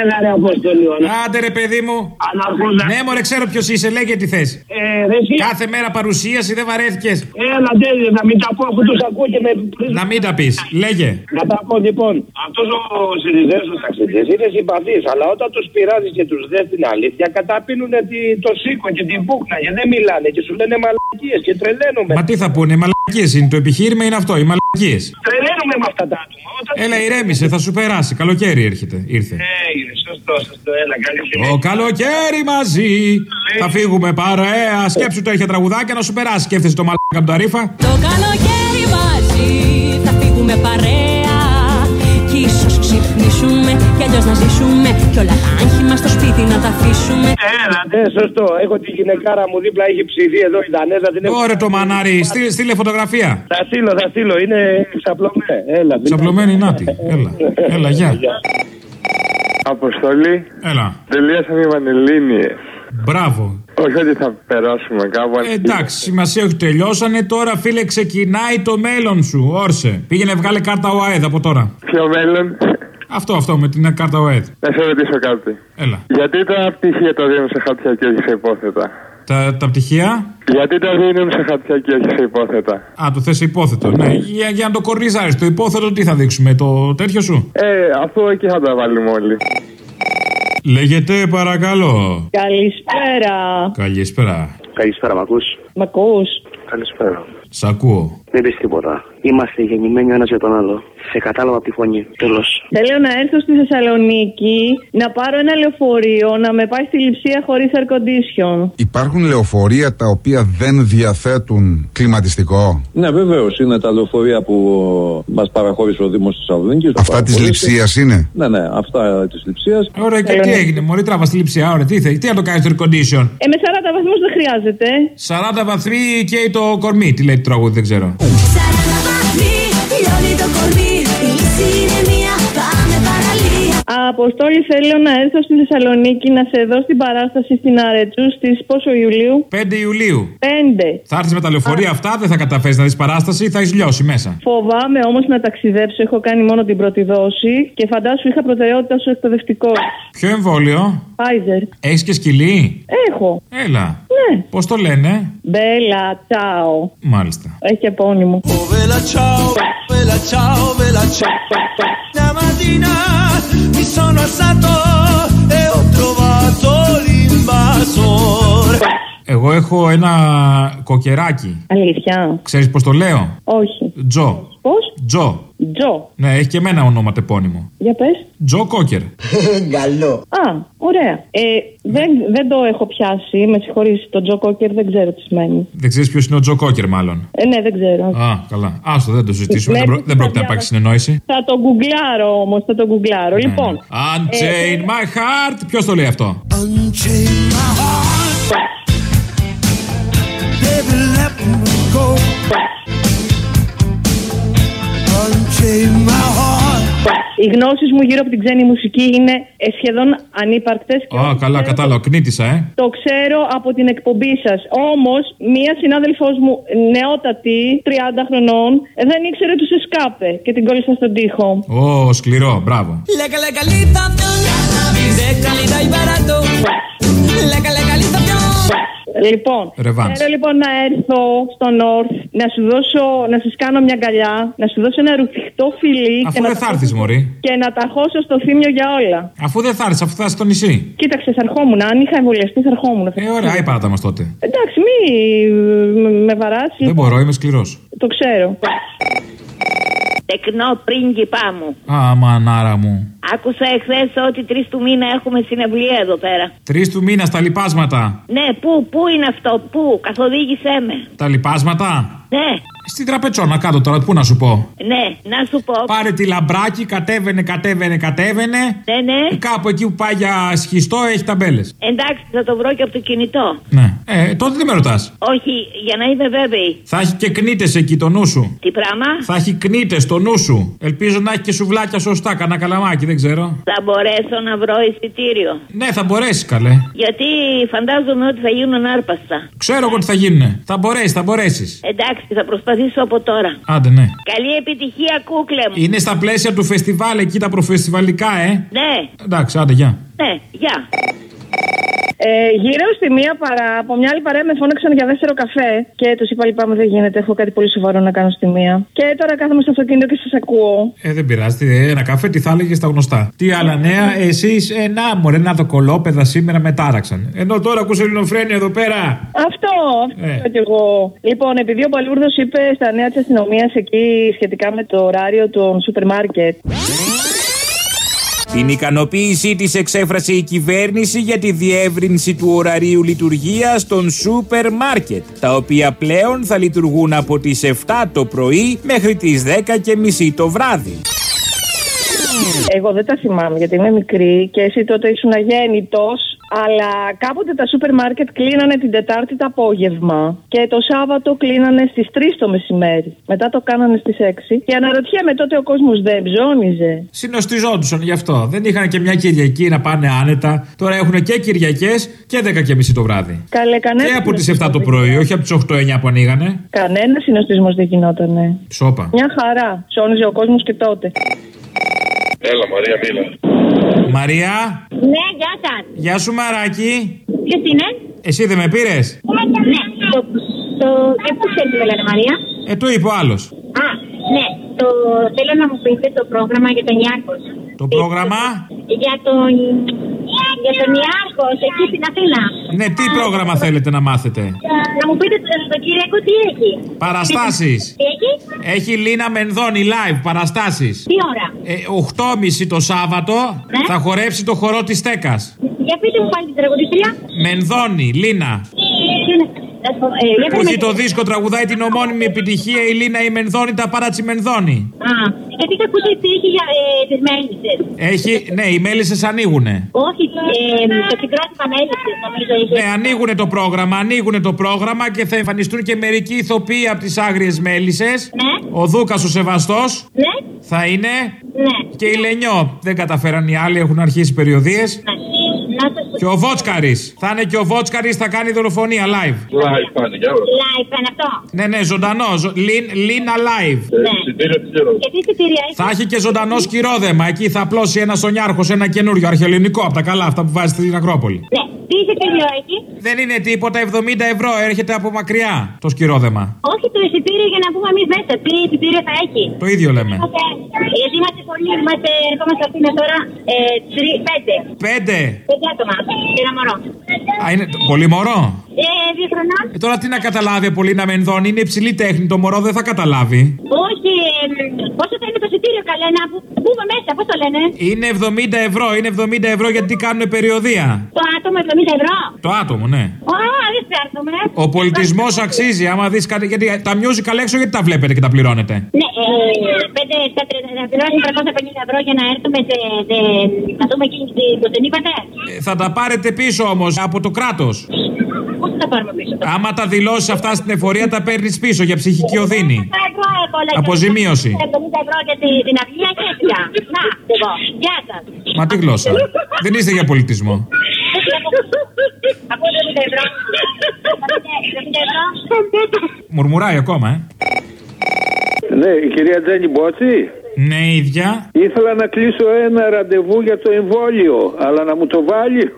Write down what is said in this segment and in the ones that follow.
Έλα ρε Αποστολή. Άντε ρε παιδί μου. Αναρχούδα. Ναι, μωρέ, ξέρω ποιος είσαι, λέγε τι θες. Ε, ρε, εσύ. Κάθε μέρα παρουσίαση δεν βαρέθηκες. Έλα, τέλειο, να μην τα πω αφού τους ακούω και με. Να μην τα πεις, λέγε. Να τα πω λοιπόν. Αυτός ο συνδέσμο ταξιτζή είναι συμπαθής, αλλά όταν τους πειράζεις και τους δες την αλήθεια, καταπίνουν τη- το σίκο και την πούκνα και δεν μιλάνε και σου λένε μαλακίες και τρελαίνουμε. Μα τι θα πούνε, μαλακίες είναι. Το επιχείρημα είναι αυτό, οι μαλακίες. Τρελαίνουμε με αυτά τα άτομα. Όταν... Έλα, ηρέμησε, θα σου περάσει. Καλοκαίρι έρχεται. Ήρθε. Έγινε, σωστό, σωστό. Έλα, καλή συνέχεια. Το καλοκαίρι μαζί θα φύγουμε παρέα. Σκέψου τέτοια τραγουδάκια να σου περάσει. Σκέφτεσαι το μαλάκα από τα ρήφα. Το καλοκαίρι μαζί θα φύγουμε παρέα Κι ίσως ξυπνήσουμε κι αλλιώς να ζήσουμε Κι όλα τα άγχη μας στο σπίτι να τα αφήσουμε Έλα, ναι, σωστό. Έχω τη γυναικάρα μου δίπλα, έχει ψηθεί εδώ η Δανέζα. Την έχω... Ωραία το μανάρι, στείλε, στείλε φωτογραφία. Θα στείλω, θα στείλω. Είναι ξαπλωμένη. Έλα, δεν- Ξαπλωμένη νάτι. Έλα, έλα, γεια. Αποστολή, Έλα. τελείωσαν οι Πανελλήνιες. Μπράβο. Όχι ότι θα περάσουμε κάπου. Ε, εντάξει, σημασία όχι τελειώσανε. Τώρα, φίλε, ξεκινάει το μέλλον σου. Όρσε. Πήγαινε, βγάλε κάρτα ΟΑΕΔ από τώρα. Ποιο μέλλον; Αυτό, αυτό με την κάρτα ΟΑΕΔ. Να σε ρωτήσω κάτι. Έλα. Γιατί τα πτυχία τα δίνουν σε χαρτιά και όχι σε υπόθετα; Τα, τα πτυχία; Γιατί τα δίνουν σε χαρτιά και όχι σε υπόθετα; Α, το θες υπόθετο. Ναι, για, για να το κορνιζάρει. Το υπόθετο τι θα δείξουμε, το τέτοιο σου; Ε, αφού εκεί θα τα βάλουμε όλοι. Λέγεται παρακαλώ. Καλησπέρα. Καλησπέρα. Καλησπέρα, μ' ακούς; Μ' ακούς; Καλησπέρα. Σ' ακούω. Δεν πεις τίποτα. Είμαστε γεννημένοι ο ένας για τον άλλο. Σε κατάλαβα από τη φωνή. Τέλος. Θέλω να έρθω στη Θεσσαλονίκη να πάρω ένα λεωφορείο να με πάει στη λειψία χωρίς air condition. Υπάρχουν λεωφορεία τα οποία δεν διαθέτουν κλιματιστικό; Ναι, βεβαίως. Είναι τα λεωφορεία που μας παραχώρησε ο Δήμος της Θεσσαλονίκης. Αυτά της λειψίας είναι; Ναι, ναι, αυτά της λειψίας. Ωραία, και τι έγινε, Μωρή, τράβα στη λειψιά, ωραία, τι, θε, τι να το κάνεις το air condition; Ε, με 40 βαθμούς δεν χρειάζεται. 40 βαθμοί και το κορμί, τι λέει το τραγούδι, δεν ξέρω. Λιώνει το κορμί, η λύση είναι μία, πάμε παραλία Αποστόλη θέλω να έρθω στη Θεσσαλονίκη να σε δω στην παράσταση στην Αρετσού στις πόσο Ιουλίου; 5 Ιουλίου. 5. Θα έρθεις με τα λεωφορεία αυτά, δεν θα καταφέρεις να δεις παράσταση, θα έχεις λιώσει μέσα. Φοβάμαι όμως να ταξιδέψω, έχω κάνει μόνο την πρώτη δόση και φαντάσου είχα προτεραιότητα στο εκπαιδευτικό. Ποιο εμβόλιο, Pfizer. έχεις και σκυλί; Έχω. Έλα. Ναι. Πώς το λένε, Μπέλα, τσάο. Μάλιστα. Έχει και επώνυμο. Vela ciao, vela ciao, vela ciao. Stamattina mi sono alzato e ho trovato l'invasore. Εγώ έχω ένα κοκεράκι. Αλήθεια. Ξέρει πώ το λέω, Όχι. Τζο. Πώς? Τζο. Τζο. Ναι, έχει και εμένα ονόματα επώνυμο. Για πες. Τζο Κόκερ. Α, ωραία. Ε, δεν, δεν το έχω πιάσει. Με συγχωρείς. Το Τζο Κόκερ δεν ξέρω τι σημαίνει. Δεν ξέρεις ποιος είναι ο Τζο Κόκερ, μάλλον; Ε, ναι, δεν ξέρω. Α, καλά. Άστο, δεν το συζητήσουμε. Ναι, δεν, προ- δεν πρόκειται να θα υπάρξει συνεννόηση. Θα το γκουγκλάρω όμως, θα το γκουγκλάρω. Λοιπόν. Unchain my heart. Ποιος το λέει αυτό; Unchain my heart. Baby, let me go. Unchain my heart. Οι γνώσεις μου γύρω από την ξένη μουσική είναι ε, σχεδόν ανύπαρκτες. Α, καλά, κατάλαβα. Κνήτησα, ε. Το ξέρω από την εκπομπή σας. Όμως, μία συνάδελφός μου, νεότατη, 30 χρονών, ε, δεν ήξερε τους εσκάπε και την κόλλησα στον τοίχο. Ω, σκληρό, μπράβο. La calentamiento de Λοιπόν, Ρεβάνς. θέλω λοιπόν να έρθω στο North, να σου δώσω, να σας κάνω μια αγκαλιά, να σου δώσω ένα ρουφιχτό φιλί Αφού και, να δεν θα τα- έρθει, Μωρή. και να τα χώσω στο θύμιο για όλα. Αφού δεν θα έρθεις, αφού θα είσαι στο νησί. Κοίταξε, θα ερχόμουν. Αν είχα εμβολιαστεί, θα ερχόμουν. Ε, ωραία, η πάτα μας τότε. Εντάξει, μη μ- με βαράσει. Δεν μπορώ, είμαι σκληρός. Το ξέρω. Τεκνό πρίγκιπά μου. Α, μανάρα μου. Άκουσα εχθές ότι τρεις του μήνα έχουμε συνευλία εδώ πέρα. Τρεις του μήνας στα λοιπάσματα. Ναι, πού, πού είναι αυτό, πού, καθοδήγησέ με. Τα λοιπάσματα; Ναι, Στην τραπετσόνα κάτω τώρα, πού να σου πω; ναι, να σου πω. Πάρε τη λαμπράκι, κατέβαινε, κατέβαινε, κατέβαινε. Ναι, ναι. Κάπου εκεί που πάει για σχιστό έχει ταμπέλες. Εντάξει, θα το βρω και από το κινητό. Ναι. Ε, τότε τι με ρωτάς. Όχι, για να είμαι βέβαιη. Θα έχει και κνήτες εκεί το νου σου. Τι πράγμα; Θα έχει κνήτες το νου σου. Ελπίζω να έχει και σουβλάκια σωστά. Κανένα καλαμάκι, δεν ξέρω. Θα μπορέσω να βρω εισιτήριο. Ναι, θα μπορέσεις καλέ. Γιατί φαντάζομαι ότι θα γίνουν άρπαστα. Ξέρω εγώ τι θα γίνουνε. Θα μπορέσεις, θα μπορέσεις. Εντάξει, θα προσπαθήσω από τώρα. Άντε, ναι. Καλή επιτυχία, κούκλε μου. Είναι στα πλαίσια του φεστιβάλ εκεί τα προφεστιβαλικά, ε. Ναι, Εντάξει, άντε, γεια. ναι, γεια. Ε, γύρω στη μία παρά, από μια άλλη παρέα με φώναξαν για δεύτερο καφέ και τους είπα λυπάμαι δεν γίνεται, έχω κάτι πολύ σοβαρό να κάνω στη μία. Και τώρα κάθομαι στο αυτοκίνητο και σας ακούω. Ε, δεν πειράζει. ε, Ένα καφέ τι θα έλεγες στα γνωστά. Τι άλλα νέα, εσείς, ε, να μωρέ, να το κολόπεδα σήμερα με τάραξαν. Ενώ τώρα ακούς ελληνοφρένια εδώ πέρα. Αυτό, αυτό Ε. είπα κι εγώ. Λοιπόν, επειδή ο Μπαλούρδος είπε στα νέα της αστυνομίας εκεί σχετικά με το ωράριο των σούπερ μάρκετ. Την ικανοποίησή της εξέφρασε η κυβέρνηση για τη διεύρυνση του ωραρίου λειτουργίας των σούπερ μάρκετ, τα οποία πλέον θα λειτουργούν από τις 7 το πρωί μέχρι τις 10 και μισή το βράδυ. Εγώ δεν τα θυμάμαι γιατί είμαι μικρή και εσύ τότε ήσουν αγέννητος. Αλλά κάποτε τα σούπερ μάρκετ κλείνανε την Τετάρτη το απόγευμα και το Σάββατο κλείνανε στις 3 το μεσημέρι. Μετά το κάνανε στις 6. Και αναρωτιέμαι τότε ο κόσμος δεν ψώνιζε. Συνοστιζόντουσαν γι' αυτό. Δεν είχαν και μια Κυριακή να πάνε άνετα. Τώρα έχουν και Κυριακές και 10 και μισή το βράδυ. Καλέ, κανένα. Και από τις 7 το πρωί, όχι από τις 8-9 που ανοίγανε. Κανένα συνοστισμός δεν γινότανε. Σόπα. Μια χαρά. Ψώνιζε ο κόσμος και τότε. Έλα, Μαρία, μίλα. Μαρία, Ναι, γεια σας. γεια σου Μαράκι. Ποιος είναι; Εσύ δεν με πήρες; Ναι, το. το και πώς θέλει με λένε Μαρία; Ε, το είπε ο άλλος. Α, ναι, το, θέλω να μου πείτε το πρόγραμμα για τον Ιάκος. Το πρόγραμμα; Για τον. Για τον Ιάκο, εκεί στην Αθήνα. Ναι, τι πρόγραμμα θέλετε να μάθετε; Να μου πείτε τον το Κυριακό τι έχει. Παραστάσεις. Τι έχει; Έχει Λίνα Μενδώνη live παραστάσεις. Τι ώρα; Ε, 8.30 το Σάββατο Ναι. θα χορέψει το χορό της Τέκας. Για πείτε μου πάλι την τραγουδίστρια. Μενδώνη, Λίνα. Τι είναι. Να σου πω, ε, για Που πείτε έχει με- το δίσκο, τραγουδάει την ομώνυμη επιτυχία η Λίνα η Μενδώνη, τα παρά τσι Μενδώνη. Α, γιατί είχα ακούσει ότι έχει για ε, τις μέλισσες; Έχει, ναι, οι μέλισσες ανοίγουνε. Όχι, ε, το συγκρότημα μέλισσες νομίζω είχε. Ναι, ανοίγουνε το πρόγραμμα, ανοίγουνε το πρόγραμμα και θα εμφανιστούν και μερικοί ηθοποιοί από τις άγριες μέλισσες. Ναι. Ο Δούκας ο Σεβαστός Ναι, θα είναι. ναι. Και η Λενιό. Δεν καταφέραν οι άλλοι, έχουν αρχίσει περιοδίες. ναι. Να σας πω. Και ο Βότσκαρης. Θα είναι και ο Βότσκαρης, θα κάνει δολοφονία live. Live πάνε, για όλα. Live είναι αυτό. Ναι, ναι, ζωντανό. ζω- Λίν, Λίνα live. Ε, Ναι. Εισιτήριο τι ξέρω. Και τι εισιτήρια έχεις; Θα έχει και ζωντανό σκυρόδεμα. Εκεί θα απλώσει ένα σονιάρχο, ένα καινούριο αρχαιολινικό από τα καλά, αυτά που βάζει στην Ακρόπολη. Ναι, τι εισιτήριο έχει; Δεν είναι τίποτα, 70 ευρώ έρχεται από μακριά το σκυρόδεμα. Όχι το εισιτήριο για να πούμε εμείς μέσα. Τι εισιτήριο θα έχει; Το ίδιο λέμε. Γιατί είμαστε πολλοί, είμαστε, ερχόμαστε αυτήν τώρα ε, τρι, πέντε. Πέντε. Πέντε άτομα. Και ένα μωρό. Α, είναι πολύ μωρό; Ε, δύο χρονών. Ε, τώρα τι να καταλάβει πολύ να μενδώνει, είναι υψηλή τέχνη. Το μωρό δεν θα καταλάβει. Όχι, ε, πόσο θα είναι το εισιτήριο καλέ να που- μπούμε μέσα, πώς το λένε; Είναι 70 ευρώ, είναι 70 ευρώ γιατί κάνουν περιοδία. Το άτομο 70 ευρώ. Το άτομο, ναι. Α, δεν φτιάχνουμε. Ο πολιτισμός αξίζει. Άμα δεις κάτι. Γιατί τα musical έξω, γιατί τα βλέπετε και τα πληρώνετε; Ναι, ε, πέντε, στα τριάντα, να πληρώσουμε 350 ευρώ για να έρθουμε σε, σε, να δούμε εκείνη την που την είπατε; Ε, Θα τα πάρετε πίσω όμως από το κράτος. Πώς θα τα πάρουμε πίσω; Άμα τα δηλώσεις αυτά στην εφορία, τα παίρνεις πίσω για ψυχική οδύνη. 50 ευρώ έχω, λέει. Αποζημίωση. 50 ευρώ για τη, την αυλία και έτσι. Να, εγώ. Γεια σας. Μα τι γλώσσα. Δεν είστε για πολιτισμό. Από 70 ευρώ. 70 ευρώ. Μουρμουράει ακόμα, ε. Ναι, η κυρία Τζένι Μπότση. Ναι, ίδια. Ήθελα να κλείσω ένα ραντεβού για το εμβόλιο, αλλά να μου το βάλει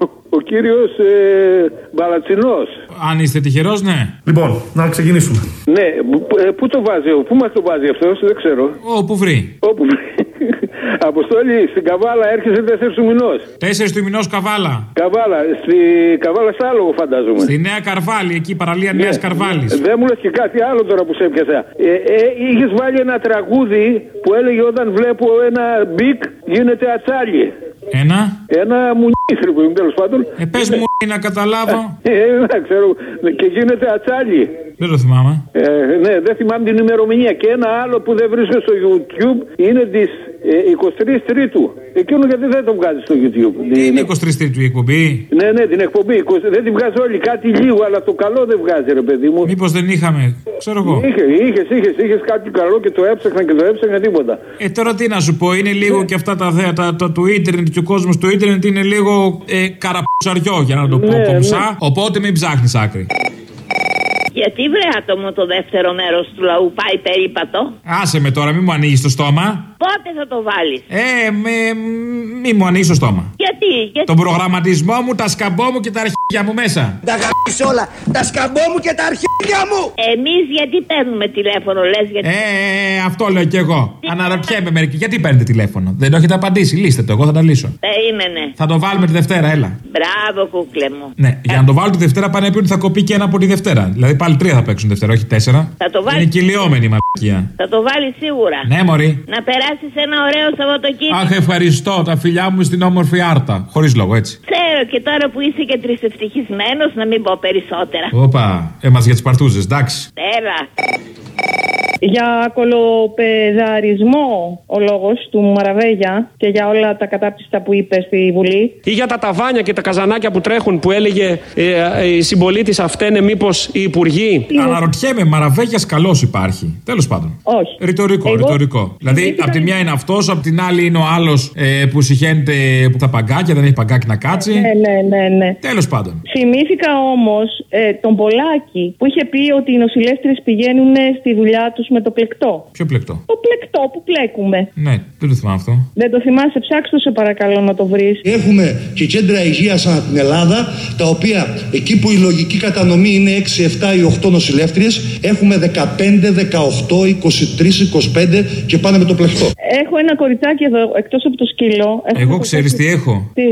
ο, ο κύριος ε, Μπαλατσινός. Αν είστε τυχερός, ναι. Λοιπόν, να ξεκινήσουμε. Ναι, π- ε, πού το βάζει, ο- πού μας το βάζει αυτός, δεν ξέρω. Όπου βρει. Όπου Αποστόλη, στην Καβάλα έρχεσαι 4 του μηνός. 4 του μηνός καβάλα. Καβάλα, στη Καβάλα Σάλογο φαντάζομαι. Στη Νέα Καρβάλη, εκεί παραλία Νέας Καρβάλης. Δεν μου λες και κάτι άλλο τώρα που σε έπιασα. Ε, ε, είχες βάλει ένα τραγούδι που έλεγε όταν βλέπω ένα μπικ γίνεται ατσάλι. Ένα. Ένα μουνίθρι που είναι τέλος πάντων. Ε, πες μου να καταλάβω. Ε, δεν ξέρω. Και γίνεται ατσάλι. Δεν το θυμάμαι. Ε, ναι, δεν θυμάμαι την ημερομηνία. Και ένα άλλο που δεν βρίσκω στο YouTube είναι της Ε, 23 Τρίτου. Εκείνο γιατί δεν το βγάζει στο YouTube. Τι είναι 23 Τρίτου η εκπομπή; Ναι, ναι, την εκπομπή. 20 Δεν την βγάζει όλοι. Κάτι λίγο, αλλά το καλό δεν βγάζει, ρε παιδί μου. Μήπως δεν είχαμε, ξέρω εγώ. Είχε, είχες, είχες, είχες κάτι καλό και το έψαχνα και το έψαχνα τίποτα. Ε, τώρα τι να σου πω, είναι λίγο Ναι. και αυτά τα θέατα το, του ίντερνετ και ο κόσμος του ίντερνετ είναι λίγο ε, καραπουσαριό για να το πω Ναι, κομψά. ναι. Οπότε μην ψάχνεις άκρη. Γιατί βρε άτομο το δεύτερο μέρος του λαού πάει περίπατο; Άσε με τώρα, μην μου ανοίγεις το στόμα. Πότε θα το βάλεις; Ε, με, μη μου ανοίγεις το στόμα. Γιατί, γιατί. Τον προγραμματισμό μου, τα σκαμπό μου και τα αρχίδια μου μέσα. Τα γαμίς όλα, τα σκαμπό μου και τα αρχίδια μου. Εμείς γιατί παίρνουμε τηλέφωνο, λες γιατί. Ε, αυτό λέω κι εγώ. Αναρωτιέμαι μερικοί. Γιατί παίρνετε τηλέφωνο; Δεν το έχετε απαντήσει. Λύστε το, εγώ θα τα λύσω. Περίμενε. Θα το βάλουμε τη Δευτέρα, έλα. Μπράβο, κούκλε μου. Ναι, για να το βάλω τη Δευτέρα πάνε να πει ότι θα κοπεί και ένα από τη Δευτέρα. Δηλαδή πάλι τρία θα παίξουν Δευτέρα, όχι τέσσερα. Θα το βάλει. Είναι κυλιόμενη η μαλακία. Θα το βάλεις σίγουρα. Ναι, Μωρή. Να περάσεις ένα ωραίο Σαββατοκύριακο. Αχ, ευχαριστώ. Τα φιλιά μου στην όμορφη Άρτα. Χωρίς λόγο, έτσι. Ξέρω και τώρα που είσαι και τρισευτυχισμένος, να μην πω περισσότερα. Όπα, έμαζε για τις παρτούζες, εντάξει. Έλα. Για κολοπεδαρισμό ο λόγος του Μαραβέγια και για όλα τα κατάπτυστα που είπε στη Βουλή. Ή για τα ταβάνια και τα καζανάκια που τρέχουν που έλεγε ε, ε, οι συμπολίτε αυτέ μήπως οι υπουργοί; Αναρωτιέμαι, Μαραβέγιας καλός υπάρχει. Τέλος πάντων. Όχι. Ρητορικό, Εγώ- ρητορικό. Δηλαδή, Θυμήθηκα- απ' τη μια είναι αυτός, απ' την άλλη είναι ο άλλος ε, που συχαίνεται που τα παγκάκια, δεν έχει παγκάκι να κάτσει. Ναι, ναι, ναι, ναι. Τέλος πάντων. Θυμήθηκα όμως ε, τον Πολάκη που είχε πει ότι οι νοσηλεύτριες πηγαίνουν στη δουλειά τους με το πλεκτό. Ποιο πλεκτό; Το πλεκτό που πλέκουμε. Ναι, δεν το θυμάμαι αυτό. Δεν το θυμάσαι, ψάξ' το σε παρακαλώ να το βρεις. Έχουμε και κέντρα υγείας ανά την Ελλάδα, τα οποία εκεί που η λογική κατανομή είναι 6, 7 ή 8 νοσηλεύτριες, έχουμε 15, 18, 23, 25 και πάνε με το πλεκτό. Έχω ένα κοριτσάκι εδώ εκτός από το σκύλο. Έχω Εγώ το ξέρεις τι έχω; Τι;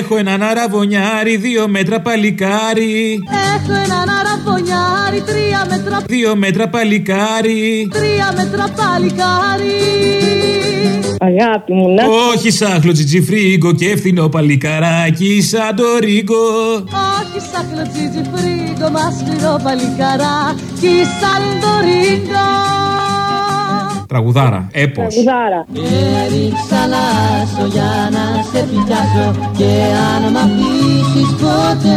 Έχω έναν αραβωνιάρι, δύο μέτρα παλικάρι. Έχω έναν αραβωνιάρι, τρία μέτρα, Δύο μέτρα παλικάρι. τρία μέτρα παλικάρι. Αγάπη μου, να. Όχι σάχλο τσιτσιφρίγκο και φθηνό παλικαράκι σαν το ρίγκο. Όχι σάκλο τζιτζι φρίγκο, μα σκληρό παλικαράκι, σαν το ρίγκο. Τραγουδάρα, έπος. Τραγουδάρα. Έριξα λάσο για να σε πιάσω και αν μ' αφήσεις ποτέ